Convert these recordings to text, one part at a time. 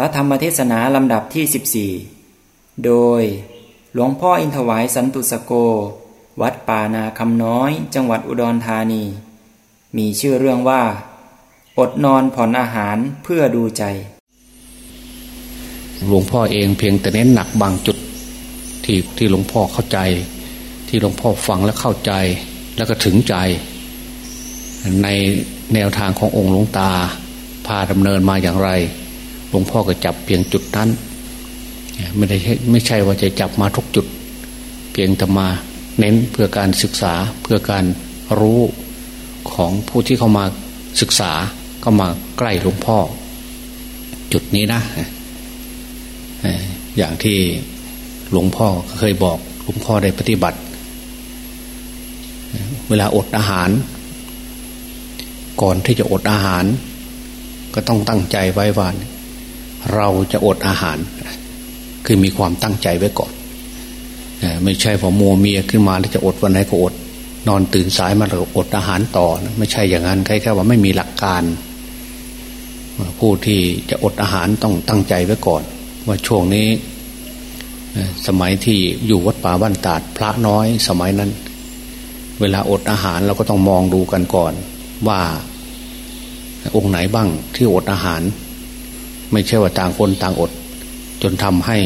พระธรรมเทศนาลำดับที่ 14 โดยหลวงพ่ออินทวายสันตุสโก วัดป่านาคำน้อยจังหวัดอุดรธานี มีชื่อเรื่องว่า อดนอนผ่อนอาหารเพื่อดูใจ หลวงพ่อเองเพียงแต่เน้นหนักบางจุดที่ที่หลวงพ่อเข้าใจ ที่หลวงพ่อฟังและเข้าใจแล้วก็ถึงใจ ในแนวทางขององค์หลวงตา พาดำเนินมาอย่างไร หลวงพ่อก็จับเพียงจุดนั้นไม่ได้ไม่ใช่ว่าจะจับมาทุกจุด เพียงแต่มาเน้นเพื่อการศึกษาเพื่อการรู้ของผู้ที่เข้ามาศึกษาก็มาใกล้หลวงพ่อ จุดนี้นะอย่างที่หลวงพ่อเคยบอกหลวงพ่อได้ปฏิบัติ เวลาอดอาหาร ก่อนที่จะอดอาหาร ก็ต้องตั้งใจไว้ว่า เราจะอดอาหาร คือมีความตั้งใจไว้ก่อนไม่ใช่พอมัวเมียขึ้นมาแล้วจะอดวันไหนก็อด นอนตื่นสายมาแล้วอดอาหารต่อ ไม่ใช่อย่างนั้นใครแค่ว่าไม่มีหลักการผู้ที่จะอดอาหารต้องตั้งใจไว้ก่อน ว่าช่วงนี้สมัยที่อยู่วัดป่าบ้านตาดพระน้อยสมัยนั้น เวลาอดอาหารเราก็ต้องมองดูกันก่อน ว่าองค์ไหนบ้างที่อดอาหาร ไม่ใช่ว่าต่างคนต่างอด จนทำให้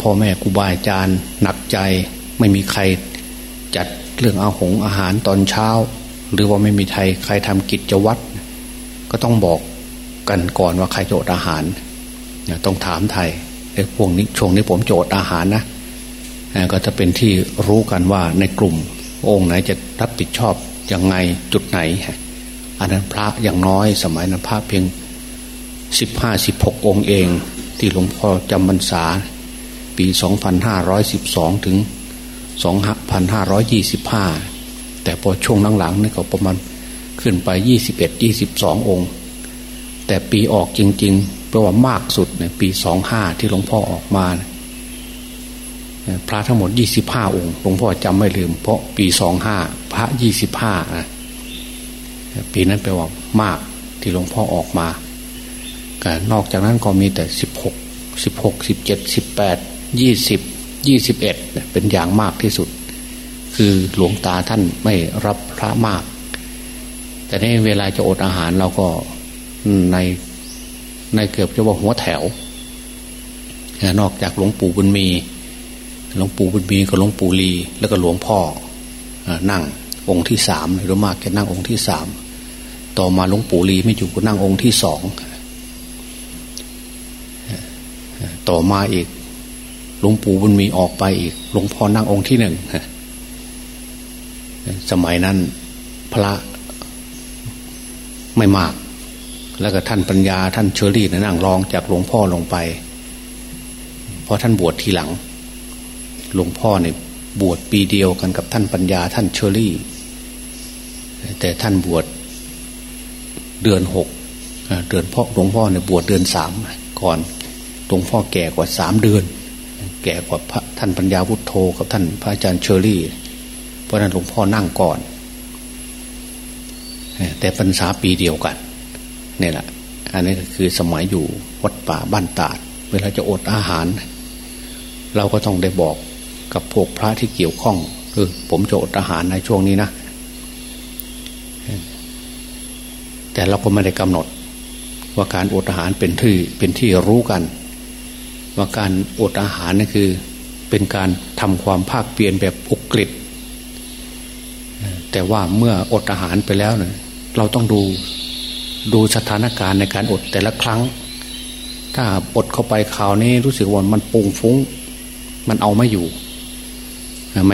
พ่อแม่ครูบาอาจารย์หนักใจ ไม่มีใครจัดเรื่องอาหงอาหารตอนเช้า หรือว่าไม่มีใครใครทำกิจวัตรก็ต้องบอกกันก่อนว่าใครโจดอาหารต้องถามไทยไอ้พวกนี้ช่วงนี้ผมโจทย์อาหารนะก็จะเป็นที่รู้กันว่าในกลุ่ม องค์ไหนจะรับผิดชอบยังไงจุดไหนอันนั้นพระอย่างน้อยสมัยนั้นพระเพียง สิบห้าสิบหกองเอง ที่หลวงพ่อจำพรรษา ปีสองพันห้าร้อยสิบสองถึงสองพันห้าร้อยยี่สิบห้าแต่พอช่วงหลังๆนี่ก็ประมาณขึ้นไปยี่สิบเอ็ดยี่สิบสององค์ แต่ปีออกจริงเพราะว่ามากสุดเนี่ยปีสองห้าที่หลวงพ่อออกมาพระทั้งหมดยี่สิบห้าองค์หลวงพ่อจำไม่ลืม เพราะปีสองห้าพระยี่สิบห้าปีนั้นแปลว่ามากที่หลวงพ่อออกมา นอกจากนั้นก็มีแต่สิบหกสิบหกสิบเจ็ดสิบแปดยี่สิบยี่สิบเอ็ดเป็นอย่างมากที่สุด คือหลวงตาท่านไม่รับพระมาก แต่ในเวลาจะอดอาหารเราก็ในในเกือบจะว่าหัวแถวนอกจากหลวงปู่บุญมีหลวงปู่บุญมีกับหลวงปู่ลีแล้วก็หลวงพ่อนั่งองค์ที่สามหรือมากแค่นั่งองค์ที่สามต่อมาหลวงปู่ลีไม่อยู่ก็นั่งองค์ที่สอง ต่อมาอีกหลวงปู่บุญมีออกไปอีกหลวงพ่อนั่งองค์ที่หนึ่งสมัยนั้นพระไม่มาก แล้วก็ท่านปัญญาท่านเชอรี่นั่งรองจากหลวงพ่อลงไปเพราะท่านบวชทีหลัง หลวงพ่อเนี่ยบวชปีเดียวกันกับท่านปัญญาท่านเชอรี่ แต่ท่านบวชเดือนหกเดือนพ่อหลวงพ่อเนี่ยบวชเดือนสามก่อน หลวงพ่อแก่กว่าสามเดือน แก่กว่าพระท่านปัญญาพุทโธกับท่านพระอาจารย์เชอรี่ เพราะนั้นหลวงพ่อนั่งก่อน แต่พรรษาปีเดียวกันนี่แหละอันนี้ก็คือสมัยอยู่วัดป่าบ้านตาด เวลาจะอดอาหาร เราก็ต้องได้บอกกับพวกพระที่เกี่ยวข้องคือผมจะอดอาหารในช่วงนี้นะแต่เราก็ไม่ได้กำหนด ว่าการอดอาหารเป็นที่เป็นที่รู้กัน ว่าการอดอาหารนี่คือ เป็นการทำความภาคเปลี่ยนแบบอุกฤษแต่ว่าเมื่ออดอาหารไปแล้วเนี่ยเราต้องดูดูสถานการณ์ในการอดแต่ละครั้ง ถ้าอดเข้าไปคราวนี้รู้สึกว่ามันปุงฟุ้ง มันเอาไม่อยู่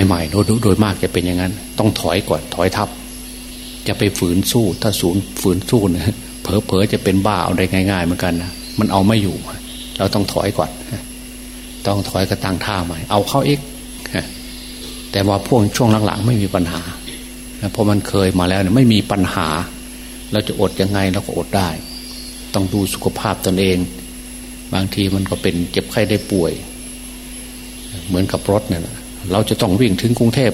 ใหม่ๆโดยโดยมากจะเป็นอย่างนั้น ต้องถอยก่อนถอยทับจะไปฝืนสู้ ถ้าศูนย์ฝืนสู้เนะเผลอๆจะเป็นบ้าเอาได้ง่าย ๆ เหมือนกันนะมันเอาไม่อยู่ เราต้องถอยก่อน ต้องถอยกระตังท่าใหม่ เอาเข้าเอกแต่ว่าพวกช่วงหลังๆ ไม่มีปัญหา เพราะมันเคยมาแล้วเนี่ยไม่มีปัญหา เราจะอดยังไงเราก็อดได้ ต้องดูสุขภาพตนเอง บางทีมันก็เป็นเจ็บไข้ได้ป่วย เหมือนกับรถเนี่ยเราจะต้องวิ่งถึงกรุงเทพ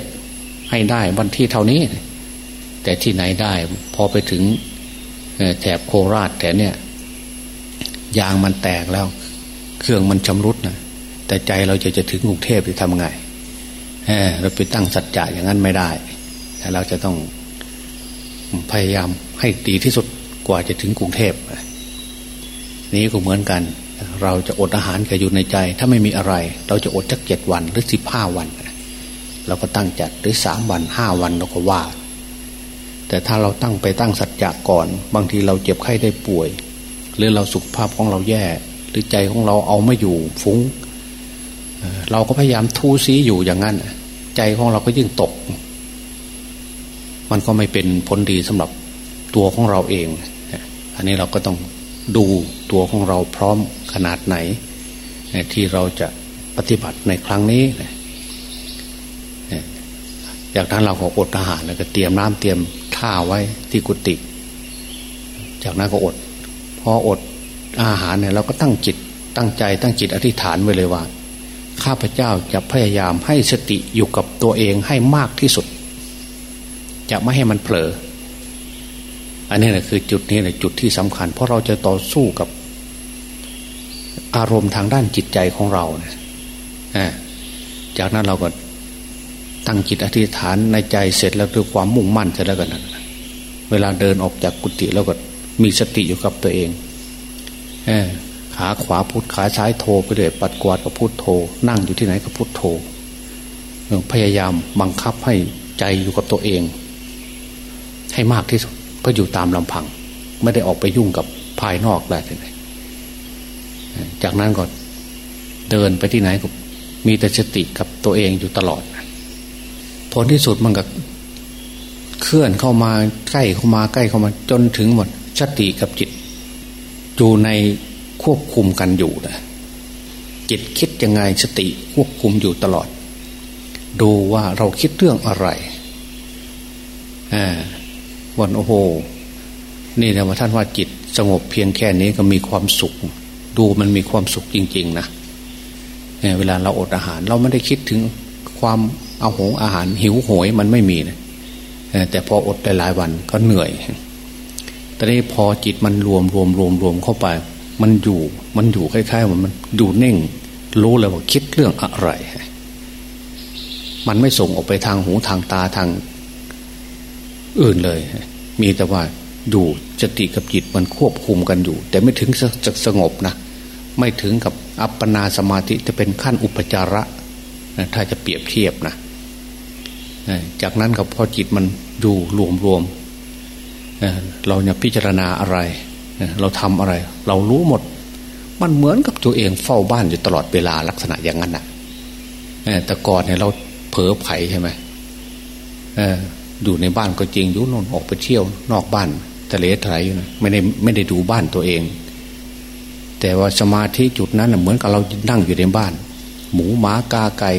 ให้ได้วันที่เท่านี้ แต่ที่ไหนได้ พอไปถึงแถบโคราชแต่เนี่ยยางมันแตกแล้ว เครื่องมันชำรุดนะแต่ใจเราจะจะถึงกรุงเทพจะทำไงเราไปตั้งสัจจะอย่างนั้นไม่ได้แต่เราจะต้องพยายามให้ดีที่สุดกว่าจะถึงกรุงเทพนี้ก็เหมือนกัน เราจะอดอาหารก็อยู่ในใจ ถ้าไม่มีอะไร เราจะอดจักเจ็ดวันหรือสิบห้าวัน เราก็ตั้งจัดหรือสามวันห้าวันเราก็ว่า แต่ถ้าเราตั้งไปตั้งสัจจะก่อน บางทีเราเจ็บไข้ได้ป่วย หรือเราสุขภาพของเราแย่ หรือใจของเราเอาไม่อยู่ฟุง้งเราก็พยายามทูซีอยู่อย่างนั้น ใจของเราก็ยิ่งตก มันก็ไม่เป็นผลดีสำหรับตัวของเราเอง อันนี้เราก็ต้องดูตัวของเราพร้อมขนาดไหน ที่เราจะปฏิบัติในครั้งนี้จากนั้นเราก็อดอาหารแล้วก็เตรียมน้ำเตรียมท่าไว้ที่กุฏิจากนั้นก็อด พออด อาหารเนี่ยเราก็ตั้งจิตตั้งใจตั้งจิตอธิษฐานไว้เลยว่า ข้าพเจ้าจะพยายามให้สติอยู่กับตัวเองให้มากที่สุด จะไม่ให้มันเผลอ อันนี้แหละคือจุดนี้แหละจุดที่สำคัญ เพราะเราจะต่อสู้กับ อารมณ์ทางด้านจิตใจของเราเนี่ยจากนั้นเราก็ตั้งจิตอธิษฐานในใจเสร็จแล้วด้วยความมุ่งมั่นเสร็จแล้วกันเวลาเดินออกจากกุฏิแล้วก็มีสติอยู่กับตัวเอง ขาขวาพุทขาซ้ายโทไปเลยปัดกวาดกับพุทโท นั่งอยู่ที่ไหนก็พุทโทพยายามบังคับให้ใจอยู่กับตัวเอง ให้มากที่สุดเพื่ออยู่ตามลำพัง ไม่ได้ออกไปยุ่งกับภายนอกอะไรเลยจากนั้นก็เดินไปที่ไหนก็มีแต่สติกับตัวเองอยู่ตลอดผลที่สุดมันก็เคลื่อนเข้ามาใกล้เข้ามาใกล้เข้ามาจนถึงหมดสติกับจิต อยู่ในควบคุมกันอยู่นะจิตคิดยังไงสติควบคุมอยู่ตลอด ดูว่าเราคิดเรื่องอะไรอ่าวันโอ้โห นี่นะว่าท่านว่าจิตสงบเพียงแค่นี้ก็มีความสุข ดูมันมีความสุขจริง ๆ นะเวลาเราอดอาหาร เราไม่ได้คิดถึงความเอาหงอาหารหิวโหยมันไม่มีนะแต่พออดได้หลายวันก็เหนื่อย แต่นี้พอจิตมันรวมรวมรวมรวมเข้าไป มันอยู่มันอยู่คล้ายๆมันมันดูเน่ง รู้เลยว่าคิดเรื่องอะไร มันไม่ส่งออกไปทางหูทางตาทาง อื่นเลย มีแต่ว่าอยู่สติกับจิตมันควบคุมกันอยู่ แต่ไม่ถึงจะสงบนะไม่ถึงกับอัปปนาสมาธิจะเป็นขั้นอุปจาระถ้าจะเปรียบเทียบนะจากนั้นกับพอจิตมันอยู่รวมรวม เราเนี่ยพิจารณาอะไร เราทำอะไร เรารู้หมด มันเหมือนกับตัวเองเฝ้าบ้านอยู่ตลอดเวลาลักษณะอย่างนั้นอะแต่ก่อนเนี่ยเราเผลอไผใช่ไหมอยู่ในบ้านก็จริงยุ่นนออกไปเที่ยว นอกบ้านทะเลทลายอยู่นะไม่ได้ไม่ได้ดูบ้านตัวเอง แต่ว่าสมาธิจุดนั้นเหมือนกับเรานั่งอยู่ในบ้าน หมูหมากาไก่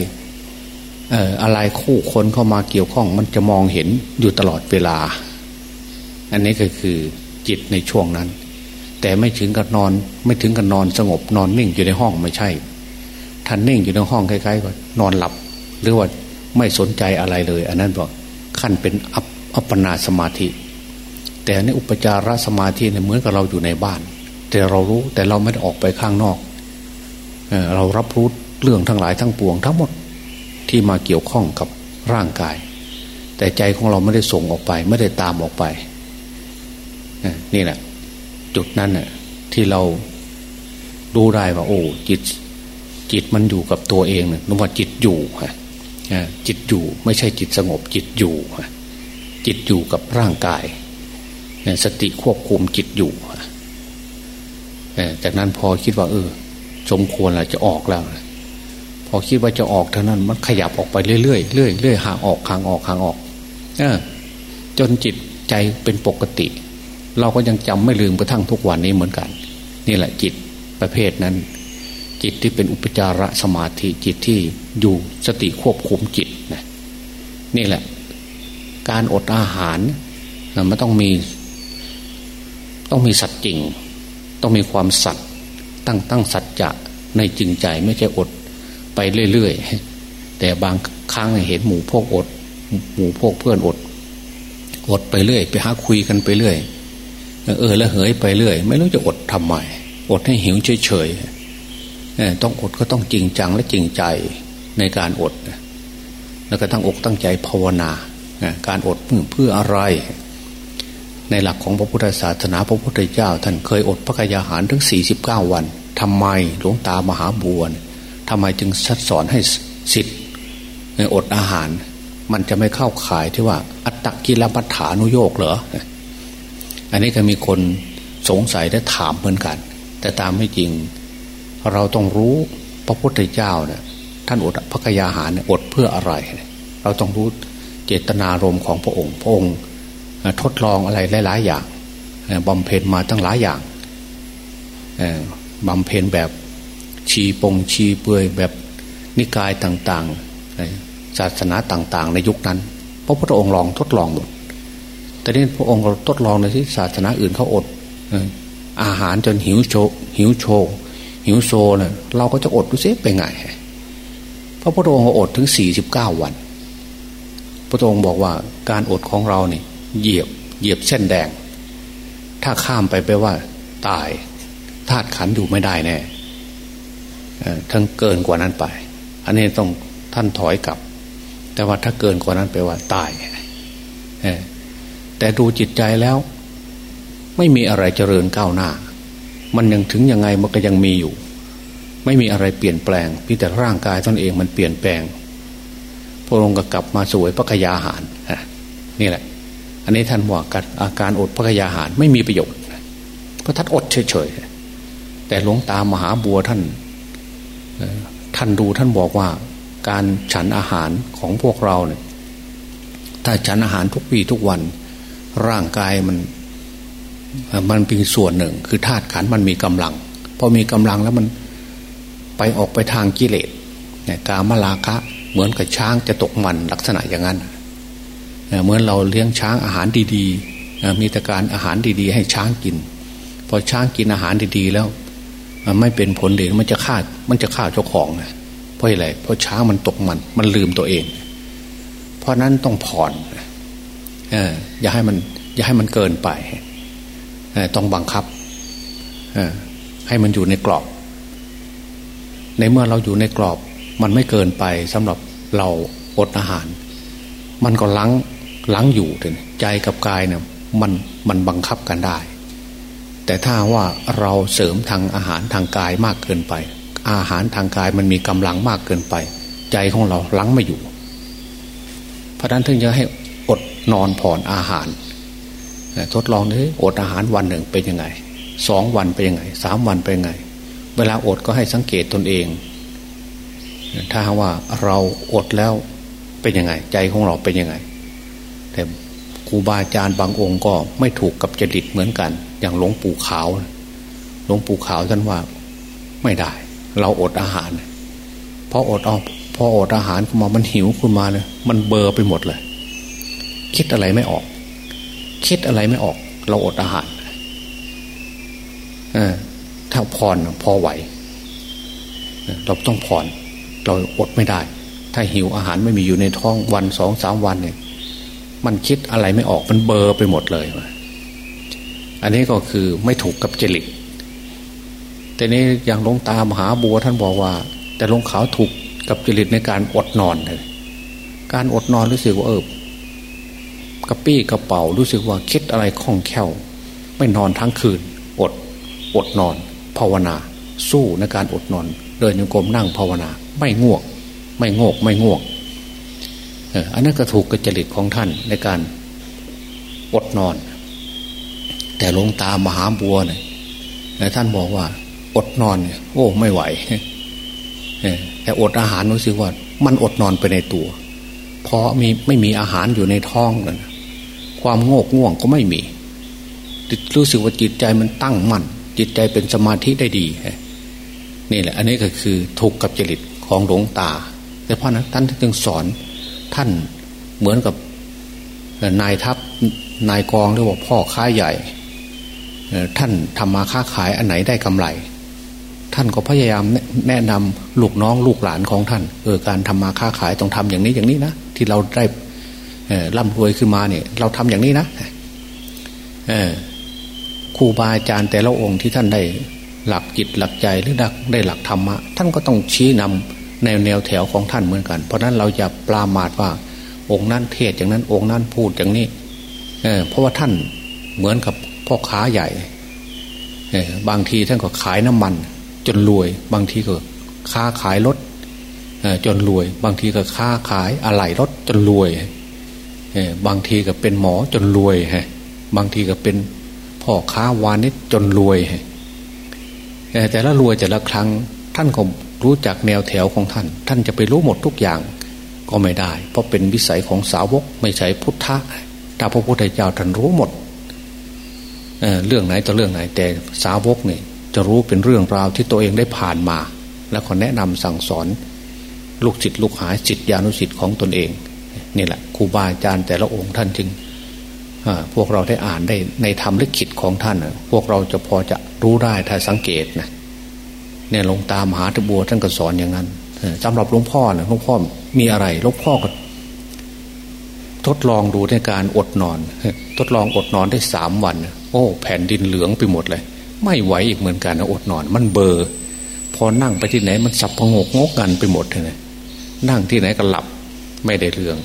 เอ่ออะไรคู่คนเข้ามาเกี่ยวข้อง มันจะมองเห็นอยู่ตลอดเวลา อันนี้ก็คือจิตในช่วงนั้น แต่ไม่ถึงกับนอน ไม่ถึงกับนอนสงบนอนนิ่งอยู่ในห้องไม่ใช่ท่านนิ่งอยู่ในห้องคล้ายๆกับนอนหลับ หรือว่าไม่สนใจอะไรเลย อันนั้นบอกขั้นเป็นอัปอัปปนาสมาธิ แต่ในอุปจารสมาธิเนี่ยเหมือนกับเราอยู่ในบ้าน แต่เรารู้แต่เราไม่ได้ออกไปข้างนอกเเรารับรู้เรื่องทั้งหลายทั้งปวงทั้งหมดที่มาเกี่ยวข้องกับร่างกาย แต่ใจของเราไม่ได้ส่งออกไป ไม่ได้ตามออกไป นี่แหละจุดนั้นน่ะที่เรารู้ได้ว่า โอ้จิต จิตมันอยู่กับตัวเองเนี่ยนึกว่าจิตอยู่ฮะจิตอยู่ไม่ใช่จิตสงบจิตอยู่ฮะจิตอยู่กับร่างกายสติควบคุมจิตอยู่จากนั้นพอคิดว่า เออ สมควรแล้วจะออกแล้วพอคิดว่าจะออกเท่านั้น มันขยับออกไปเรื่อยๆเรื่อยๆเรื่อยห่างออกห่างออกห่างออก เออ จนจิตใจเป็นปกติ เราก็ยังจำไม่ลืมกระทั่งทุกวันนี้เหมือนกัน นี่แหละจิตประเภทนั้น จิตที่เป็นอุปจารสมาธิจิตที่อยู่สติควบคุมจิตนะนี่แหละ การอดอาหารมันต้องมี ต้องมีสัจจริง ต้องมีความสัตย์ตั้งตั้งสัจจะในจริงใจไม่ใช่อดไปเรื่อยๆแต่บางครั้งเห็นหมู่พวกอด หมู่พวกเพื่อนอด อดไปเรื่อย ไปหาคุยกันไปเรื่อย เออแล้วเหยไปเรื่อย ไม่รู้จะอดทำไมอดให้หิวเฉยๆต้องอดก็ต้องจริงจังและจริงใจในการอด แล้วก็ตั้งอกตั้งใจภาวนา การอดเพื่ออะไร ในหลักของพระพุทธศาสนาพระพุทธเจ้า ท่านเคยอดพระกายาหารถึงสี่สิบเก้าวันทำไมหลวงตามหาบัวทำไมจึงชัดสอนให้สิทธิ์อดอาหาร มันจะไม่เข้าขายที่ว่า อัตตกิลมัฏฐานุโยกเหรอ อันนี้ก็มีคนสงสัยและถามเหมือนกัน แต่ตามไม่จริง เราต้องรู้พระพุทธเจ้าเนี่ยท่านอดพระกยาหารอดเพื่ออะไร เราต้องรู้เจตนารมณ์ของพระองค์ พระองค์ทดลองอะไรหลาย ๆ อย่างบำเพ็ญมาตั้งหลายอย่างบำเพ็ญแบบชีปงชีเปือยแบบนิกายต่างๆศาสนาต่าง ๆ ในยุคนั้น พระพุทธองค์ลองทดลองหมด แต่นี่พระองค์ทดลองในที่ศาสนาอื่นเขาอดอาหารจนหิวโชหิวโช หิวโซเนะ่ยเราก็จะอดดูซิเป็นไงพระพุทธองค์อดถึงสี่สิบเก้าวัน พระองค์บอกว่าการอดของเราเนี่ยเหยียบเหยียบเส้นแดง ถ้าข้ามไปไปว่า ตายธาตุขันอยู่ไม่ได้แน่ทั้งเกินกว่านั้นไป อันนี้ต้องท่านถอยกลับ แต่ว่าถ้าเกินกว่านั้นไปว่าตาย แต่ดูจิตใจแล้ว ไม่มีอะไรเจริญก้าวหน้า มันยังถึงยังไงมันก็ยังมีอยู่ ไม่มีอะไรเปลี่ยนแปลงพี่แต่ร่างกายตนเองมันเปลี่ยนแปลงพระองค์ก็กลับมาสวยพระกยาหารนี่แหละ อันนี้ท่านบอกกัอาการอดพระกยาหารไม่มีประโยชน์เพราะท่านอดเฉยๆแต่หลวงตามหาบัวท่านท่านดูท่านบอกว่าการฉันอาหารของพวกเราเนี่ยถ้าฉันอาหารทุกปีทุกวัน ร่างกายมัน มันเป็นส่วนหนึ่ง คือธาตุขันมันมีกำลังพอมีกำลังแล้วมันไปออกไปทางกิเลสเนี่ยกามลาคะ เหมือนกับช้างจะตกมันลักษณะอย่างนั้นเหมือนเราเลี้ยงช้างอาหารดีๆมีแต่การอาหารดีๆ ให้ช้างกิน พอช้างกินอาหารดีๆแล้ว มันไม่เป็นผลเลยมันจะฆ่ามันจะฆ่าเจ้าของนะเพราะอะไรเพราะช้างมันตกมัน มันลืมตัวเอง เพราะนั้นต้องผ่อน อออย่าให้มัน อย่าให้มันเกินไปต้องบังคับให้มันอยู่ในกรอบ ในเมื่อเราอยู่ในกรอบ มันไม่เกินไปสำหรับเราอดอาหาร มันก็ลังลังอยู่เลยใจกับกายเนี่ยมันมันบังคับกันได้ แต่ถ้าว่าเราเสริมทางอาหารทางกายมากเกินไป อาหารทางกายมันมีกำลังมากเกินไป ใจของเราลังไม่อยู่ เพราะนั้นถึงจะให้ นอนผ่อนอาหาร ทดลองนี้อดอาหารวันหนึ่งเป็นยังไงสองวันเป็นยังไงสามวันเป็นยังไง เวลาอดก็ให้สังเกตตนเอง ถ้าว่าเราอดแล้วเป็นยังไง ใจของเราเป็นยังไง แต่ครูบาอาจารย์บางองค์ก็ไม่ถูกกับจริตเหมือนกัน อย่างหลวงปู่ขาวหลวงปู่ขาวท่านว่าไม่ได้ เราอดอาหารพออดเอาพออดอาหารขึ้นมามันหิวขึ้นมาเนี่ยมันเบอร์ไปหมดเลย คิดอะไรไม่ออก คิดอะไรไม่ออก เราอดอาหารถ้าพรพอไหว เราต้องผ่อนเราอดไม่ได้ ถ้าหิวอาหารไม่มีอยู่ในท้องวันสองสามวันเนี่ย มันคิดอะไรไม่ออกมันเบอร์ไปหมดเลย อันนี้ก็คือไม่ถูกกับจริตแต่นี้อย่างลงตามหาบัวท่านบอกว่า แต่ลงขาวถูกกับจริตในการอดนอนเลยการอดนอนรู้สึกว่าเออ กระปี้กระเป๋ารู้สึกว่าคิดอะไรคล่องแคล่ว ไม่นอนทั้งคืน อด อดนอน ภาวนา สู้ในการอดนอน เดินโยกรมนั่งภาวนา ไม่ง่วง ไม่งกไม่ง่วงอันนั้นก็ถูกกับจริตของท่านในการอดนอน แต่หลวงตามหาบัวเนี่ยท่านบอกว่า อดนอนโอ้ไม่ไหวแต่อดอาหารรู้สึกว่า มันอดนอนไปในตัว เพราะมีไม่มีอาหารอยู่ในท้องเลย ความโงกง่วงก็ไม่มีรู้สึกว่าจิตใจมันตั้งมั่นจิตใจเป็นสมาธิได้ดีนี่แหละ อันนี้ก็คือถูกกับจริตของหลวงตา แต่เพราะนั้นท่านจึงสอนท่านเหมือนกับนายทัพนายกองเรียกว่าพ่อค้าใหญ่ ท่านทำมาค้าขายอันไหนได้กำไร ท่านก็พยายามแนะนำลูกน้องลูกหลานของท่านเออการทำมาค้าขายต้องทำอย่างนี้อย่างนี้นะที่เราได้ ร่ำรวยขึ้นมาเนี่ย เราทำอย่างนี้นะครูบาอาจารย์แต่ละองค์ที่ท่านได้หลักจิตหลักใจหรือได้หลักธรรมะท่านก็ต้องชี้นำแนวแนวแถวของท่านเหมือนกัน เพราะนั้นเราอย่าปลามาดว่า องค์นั้นเทศอย่างนั้น องค์นั้นพูดอย่างนี้เเพราะว่าท่านเหมือนกับพ่อค้าใหญ่บางทีท่านก็ขายน้ำมัน จนรวย บางทีก็ค้าขายรถจนรวย บางทีก็ค้าขายอะไหล่รถจนรวย บางทีก็เป็นหมอจนรวยฮะบางทีก็เป็นพ่อค้าวานิชจนรวยแต่ละรวยแต่ละครั้งท่านก็รู้จักแนวแถวของท่าน ท่านจะไปรู้หมดทุกอย่างก็ไม่ได้ เพราะเป็นวิสัยของสาวกไม่ใช่พุทธะถ้าพระพุทธเจ้าท่านรู้หมดเเรื่องไหนต่อเรื่องไหน แต่สาวกเนี่ยจะรู้เป็นเรื่องราวที่ตัวเองได้ผ่านมา แล้วก็แนะนำสั่งสอน ลูกศิษย์ลูกหาศิษยานุศิษย์ของตนเอง นี่แหละครูบาอาจารย์แต่ละองค์ท่านจึงพวกเราได้อ่านได้ในธรรมลิขิตของท่าน พวกเราจะพอจะรู้ได้ถ้าสังเกตนะเนี่ยหลวงตามหาตบัวท่านก็สอนอย่างนั้นสำหรับหลวงพ่อนะหลวงพ่อมีอะไรหลวงพ่อก็ทดลองดูในการอดนอน ทดลองอดนอนได้สามวัน โอ้ แผ่นดินเหลืองไปหมดเลย ไม่ไหวอีกเหมือนกันนะอดนอน มันเบอร์พอนั่งไปที่ไหนมันสับพงกงกกันไปหมดเลยนั่งที่ไหนก็หลับไม่ได้เรื่อง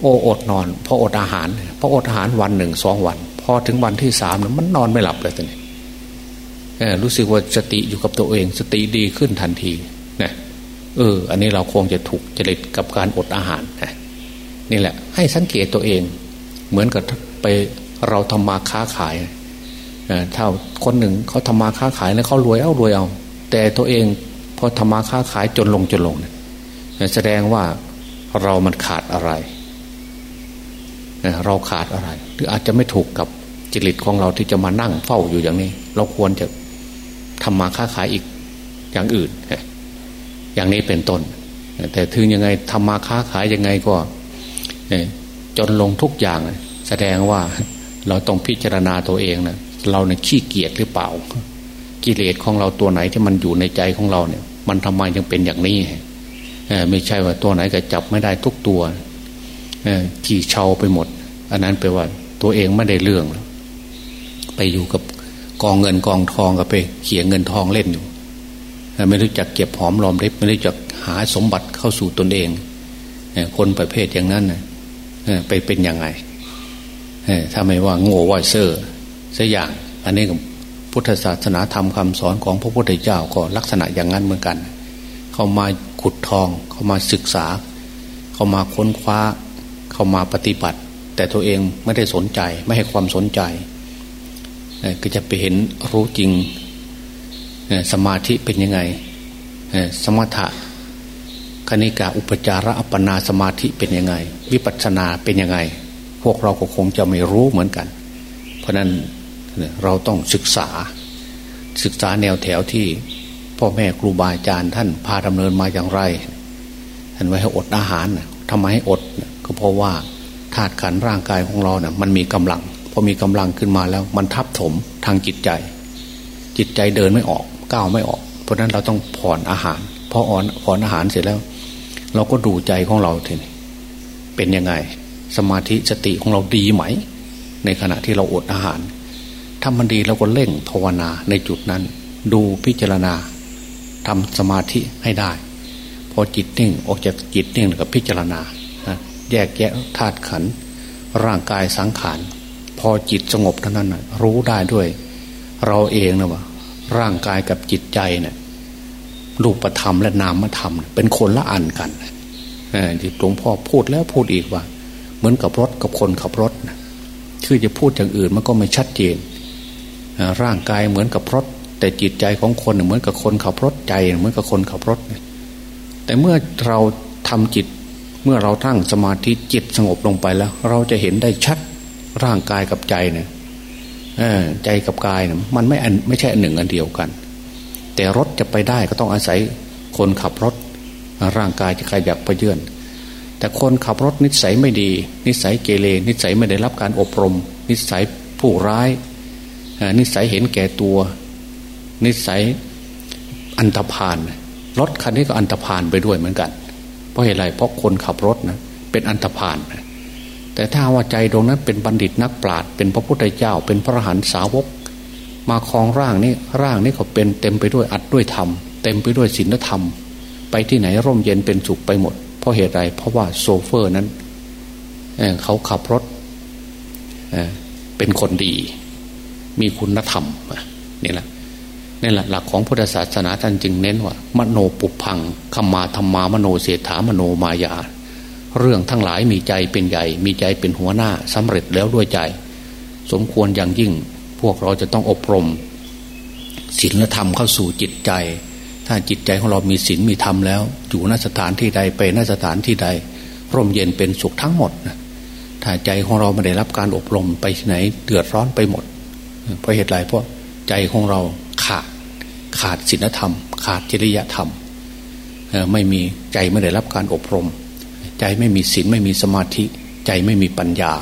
โอ้อดนอนพออดอาหาร พออดอาหารวันหนึ่งสองวัน พอถึงวันที่สามมันนอนไม่หลับเลยตอนนี้รู้สึกว่าสติอยู่กับตัวเอง สติดีขึ้นทันทีนะเออ อันนี้เราคงจะถูกจริตกับการอดอาหารนะนี่แหละ ให้สังเกตตัวเอง เหมือนกับไปเราทำมาค้าขายถ้าคนหนึ่งเขาทำมาค้าขายแล้วเขารวยเอารวยเอา แต่ตัวเองพอทำมาค้าขายจนลงจนลงเนี่ยแสดงว่าเรามันขาดอะไร เราขาดอะไร หรืออาจจะไม่ถูกกับจริตของเราที่จะมานั่งเฝ้าอยู่อย่างนี้ เราควรจะทำมาค้าขายอีกอย่างอื่น อย่างนี้เป็นต้น แต่ถึงยังไงทำมาค้าขายยังไงก็จนลงทุกอย่างแสดงว่าเราต้องพิจารณาตัวเองนะเราเนี่ยขี้เกียจหรือเปล่า กิเลสของเราตัวไหนที่มันอยู่ในใจของเราเนี่ย มันทำไมยังเป็นอย่างนี้ไม่ใช่ว่าตัวไหนก็จับไม่ได้ทุกตัว ขี่เชาไปหมด อันนั้นแปลว่า ตัวเองไม่ได้เรื่องไปอยู่กับกองเงินกองทองก็ไปเขี่ยเงินทองเล่นอยู่ไม่รู้จักเก็บหอมรอมริบไม่รู้จักหาสมบัติเข้าสู่ตนเองคนประเภทอย่างนั้นไปเป็นยังไงถ้าไม่ว่าโง่ว่าเซอร์สัอย่าง อันนี้กับพุทธศาสนาธรรมคำสอนของพระพุทธเจ้าก็ลักษณะอย่างนั้นเหมือนกัน เข้ามาขุดทอง เข้ามาศึกษา เข้ามาค้นคว้า เข้ามาปฏิบัติ แต่ตัวเองไม่ได้สนใจ ไม่ให้ความสนใจก็จะไปเห็นรู้จริงสมาธิเป็นยังไงสมถะคณิกาอุปจาระอัปปนาสมาธิเป็นยังไง วิปัสสนาเป็นยังไง พวกเราก็คงจะไม่รู้เหมือนกัน เพราะนั้นเราต้องศึกษา ศึกษาแนวแถวที่พ่อแม่ครูบาอาจารย์ท่านพาดำเนินมาอย่างไรท่านไว้ให้อดอาหารทำไมให้อด ก็เพราะว่าธาตุขันร่างกายของเราเนี่ยมันมีกำลังพอมีกำลังขึ้นมาแล้ว มันทับถมทางจิตใจ จิตใจเดินไม่ออกก้าวไม่ออก เพราะนั้นเราต้องผ่อนอาหารพออ่อนผ่อนอาหารเสร็จแล้ว เราก็ดูใจของเราทีนี้เป็นยังไง สมาธิสติของเราดีไหม ในขณะที่เราอดอาหาร ถ้ามันดีเราก็เร่งภาวนาในจุดนั้น ดูพิจารณาทำสมาธิให้ได้ พอจิตนิ่งออกจากจิตนิ่งกับพิจารณา แยกแยะธาตุขันร่างกายสังขารพอจิตสงบเท่านั้นรู้ได้ด้วย เราเองนะว่า ร่างกายกับจิตใจเนะี่ยรูปธรรมและนามธรรม เป็นคนละอันกันที่หลวงพ่อพูดแล้วพูดอีกว่า เหมือนกับรถกับคนขับรถนะคือจะพูดอย่างอื่นมันก็ไม่ชัดเจน ร่างกายเหมือนกับรถ แต่จิตใจของคนเหมือนกับคนขับรถใจเหมือนกับคนขับรถแต่เมื่อเราทำจิต เมื่อเราตั้งสมาธิจิตสงบลงไปแล้ว เราจะเห็นได้ชัดร่างกายกับใจเนี่ยใจกับกายเนี่ยมันไม่อันไม่ใช่อันหนึ่งอันเดียวกัน แต่รถจะไปได้ก็ต้องอาศัยคนขับรถ ร่างกายจะขยับไปเยื่อน แต่คนขับรถนิสัยไม่ดี นิสัยเกเรนิสัยไม่ได้รับการอบรม นิสัยผู้ร้ายนิสัยเห็นแก่ตัว นิสัยอันตรพานรถคันนี้ก็อันตรพานไปด้วยเหมือนกัน ราะเหตุไรเพราะคนขับรถนะเป็นอันตรพานนะแต่ถ้าว่าใจตรงนั้นเป็นบัณฑิตนักปราชญ์เป็นพระพุทธเจ้า เป็นพระหันสาวก มาคลองร่างนี้ร่างนี้เขาเป็นเต็มไปด้วยอัดด้วยธรรมเต็มไปด้วยศีลธรรม ไปที่ไหนร่มเย็นเป็นสุขไปหมด เพราะเหตุไรเพราะว่าโซเฟอร์นั้นเเขาขับรถเเป็นคนดี มีคุณธรรมนี่แหละ นี่แหละหลักของพุทธศาสนาท่านจึงเน้นว่า มโนปุพังคมาธรรมามโนเศรษฐามโนมายา เรื่องทั้งหลายมีใจเป็นใหญ่ มีใจเป็นหัวหน้าสำเร็จแล้วด้วยใจ สมควรอย่างยิ่ง พวกเราจะต้องอบรมศีลธรรมเข้าสู่จิตใจ ถ้าจิตใจของเรามีศีลมีธรรมแล้ว อยู่นสถานที่ใดไปนสถานที่ใด ร่มเย็นเป็นสุขทั้งหมดนะถ้าใจของเราไม่ได้รับการอบรมไปไหนเดือดร้อนไปหมดเพราะเหตุไรเพราะใจของเรา ขาดศีลธรรม ขาดจริยธรรมไม่มีใจไม่ได้รับการอบรม ใจไม่มีศีลไม่มีสมาธิ ใจไม่มีปัญญา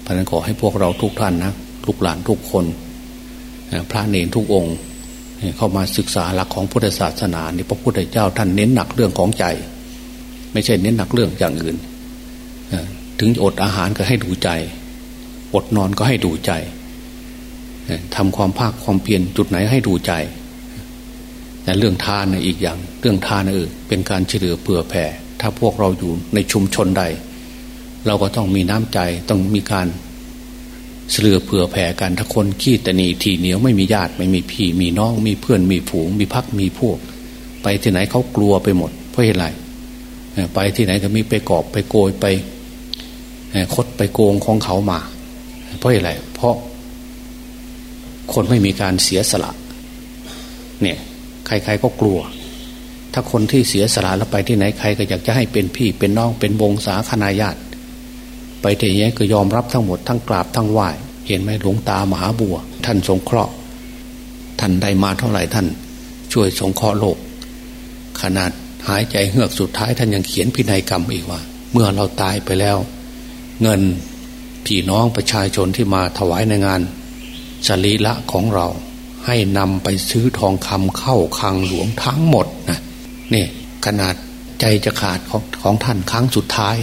เพราะนั้นขอให้พวกเราทุกท่านนะลูกหลานทุกคนพระเนรทุกองค์ เข้ามาศึกษาหลักของพุทธศาสนานี่พระพุทธเจ้าท่านเน้นหนักเรื่องของใจ ไม่ใช่เน้นหนักเรื่องอย่างอื่นถึงอดอาหารก็ให้ดูใจ อดนอนก็ให้ดูใจทำความภาคความเพียรจุดไหนให้ดูใจ แต่เรื่องทานอีกอย่าง เรื่องทานเออเป็นการเฉลือเผื่อแผ่ ถ้าพวกเราอยู่ในชุมชนใด เราก็ต้องมีน้ำใจต้องมีการเฉลือเผื่อแผ่กันถ้าคนขี้ตนีทีเหนียวไม่มีญาติไม่มีพี่มีน้อง มีเพื่อนมีผูง มีพักมีพวก ไปที่ไหนเขากลัวไปหมด เพราะเหตุไรไปที่ไหนก็มีไปกอบไปโกยไปคดไปโกงของเขามา เพราะอะไร เพราะคนไม่มีการเสียสละ เนี่ย ใคร ๆ ก็กลัว ถ้าคนที่เสียสละแล้วไปที่ไหนใครก็อยากจะให้เป็นพี่เป็นน้องเป็นวงศาคณาญาติ ไปที่ไหนก็ยอมรับทั้งหมดทั้งกราบทั้งไหว้เห็นไหมหลวงตามหาบัว ท่านสงเคราะห์ ท่านได้มาเท่าไหร่ท่าน ช่วยสงเคราะห์โลก ขนาดหายใจเฮือกสุดท้ายท่านยังเขียนพินัยกรรมอีกว่า เมื่อเราตายไปแล้ว เงินพี่น้องประชาชนที่มาถวายในงานสรีละของเรา ให้นำไปซื้อทองคำเข้าคลังหลวงทั้งหมดนะนี่ขนาดใจจะขาดของของท่านครั้งสุดท้าย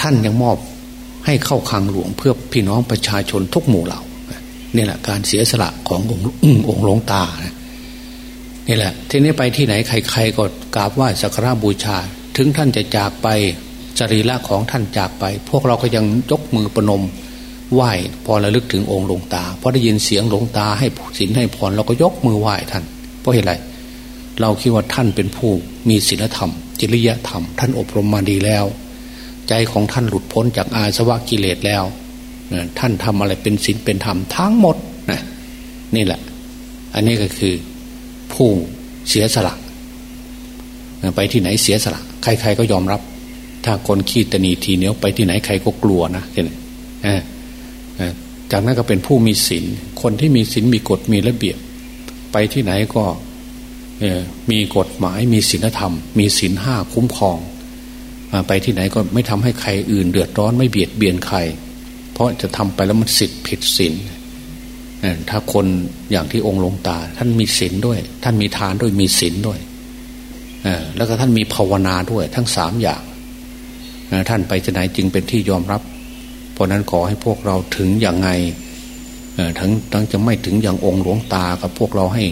ท่านยังมอบให้เข้าคลังหลวงเพื่อพี่น้องประชาชนทุกหมู่เหล่านี่แหละการเสียสละขององค์องค์หลวงตานี่แหละ ทีนี้ไปที่ไหนใคร ๆ ก็กราบไหว้สักการะบูชา ถึงท่านจะจากไปสรีระของท่านจากไป พวกเราก็ยังยกมือประนม ไหว้พอระลึกถึงองค์หลวงตาพอได้ยินเสียงหลวงตาให้ศีลให้พรเราก็ยกมือไหว้ท่าน เพราะเหตุไรเราคิดว่าท่านเป็นผู้มีศีลธรรม จริยธรรม ท่านอบรมมาดีแล้ว ใจของท่านหลุดพ้นจากอาสวะกิเลสแล้วท่านทำอะไรเป็นศีลเป็นธรรมทั้งหมดนะนี่แหละ อันนี้ก็คือผู้เสียสละไปที่ไหนเสียสละ ใคร ๆ ก็ยอมรับ ถ้าคนขี้ตนีทีเหนียวไปที่ไหนใครก็กลัวนะเห็นไหม จากนั้นก็เป็นผู้มีศีลคนที่มีศีลมีกฎมีระเบียบ ไปที่ไหนก็มีกฎหมายมีศีลธรรม มีศีลห้าคุ้มครอง ไปที่ไหนก็ไม่ทำให้ใครอื่น เดือดร้อนไม่เบียดเบียนใคร เพราะจะทำไปแล้วมันสิทธิผิดศีลถ้าคนอย่างที่องค์ลงตา ท่านมีศีลด้วย ท่านมีทานด้วยมีศีลด้วยแล้วก็ท่านมีภาวนาด้วยทั้งสามอย่างท่านไปที่ไหนจึงเป็นที่ยอมรับ ราะนั้นขอให้พวกเราถึงอย่างไงทั้งทั้งจะไม่ถึงอย่างองค์หลวงตากับพวกเราให้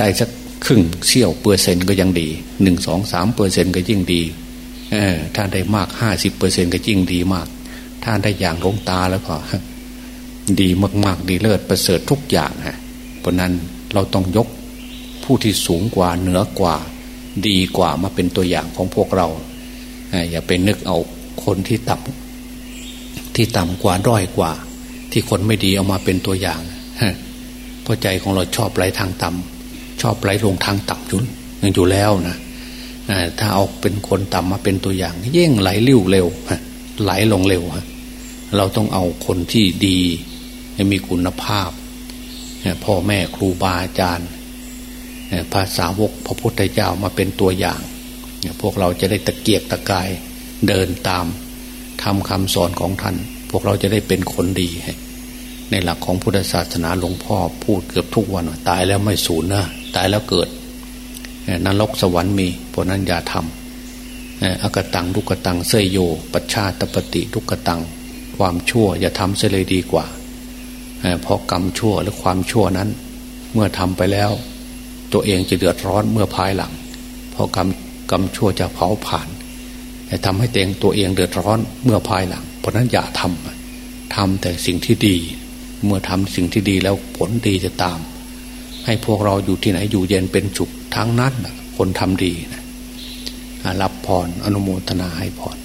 ได้สักครึ่งเซี่ยวเปอร์เซ็นต์ก็ยังดีหนึ่งสองสามเปอร์เซ็นต์ก็ยิ่งดีถ้าได้มากห้าสิบเปอร์เซ็นต์ก็ยิ่งดีมาก ถ้าได้อย่างหลวงตาแล้วก็ดีมาก ๆ ดีเลิศประเสริฐทุกอย่างฮะเพราะนั้นเราต้องยกผู้ที่สูงกว่าเหนือกว่า ดีกว่ามาเป็นตัวอย่างของพวกเรา อย่าไปนึกเอาคนที่ต่ำ ที่ต่ำกว่าด้อยกว่า ที่คนไม่ดีเอามาเป็นตัวอย่างเพราะใจของเราชอบไหลทางต่ำชอบไหลลงทางต่ำจุนยังอยู่แล้วนะถ้าเอาเป็นคนต่ำมาเป็นตัวอย่างเย่งไหลเร็วเร็วไหลลงเร็วเราต้องเอาคนที่ดีมีคุณภาพพ่อแม่ครูบาอาจารย์ภาษาวกพระพุทธเจ้ามาเป็นตัวอย่าง พวกเราจะได้ตะเกียกตะกายเดินตาม ทำคำสอนของท่าน พวกเราจะได้เป็นคนดี ในหลักของพุทธศาสนาหลวงพ่อพูดเกือบทุกวันตายแล้วไม่สูญนะตายแล้วเกิดนรกสวรรค์มีเพราะนั้นอย่าทำอกตังทุกตังเสยโย ปัชชาตปฏิทุกตัง ความชั่วอย่าทำเสียเลยดีกว่าเพราะกรรมชั่วหรือความชั่วนั้น เมื่อทำไปแล้ว ตัวเองจะเดือดร้อนเมื่อภายหลัง เพราะกรรมกรรมชั่วจะเผาผ่าน ทำให้เตงตัวเองเดือดร้อนเมื่อภายหลัง เพราะนั้นอย่าทำทำแต่สิ่งที่ดี เมื่อทำสิ่งที่ดีแล้วผลดีจะตาม ให้พวกเราอยู่ที่ไหนอยู่เย็นเป็นจุกทั้งนั้นคนทำดีนะรับพรออนุโมทนาให้พร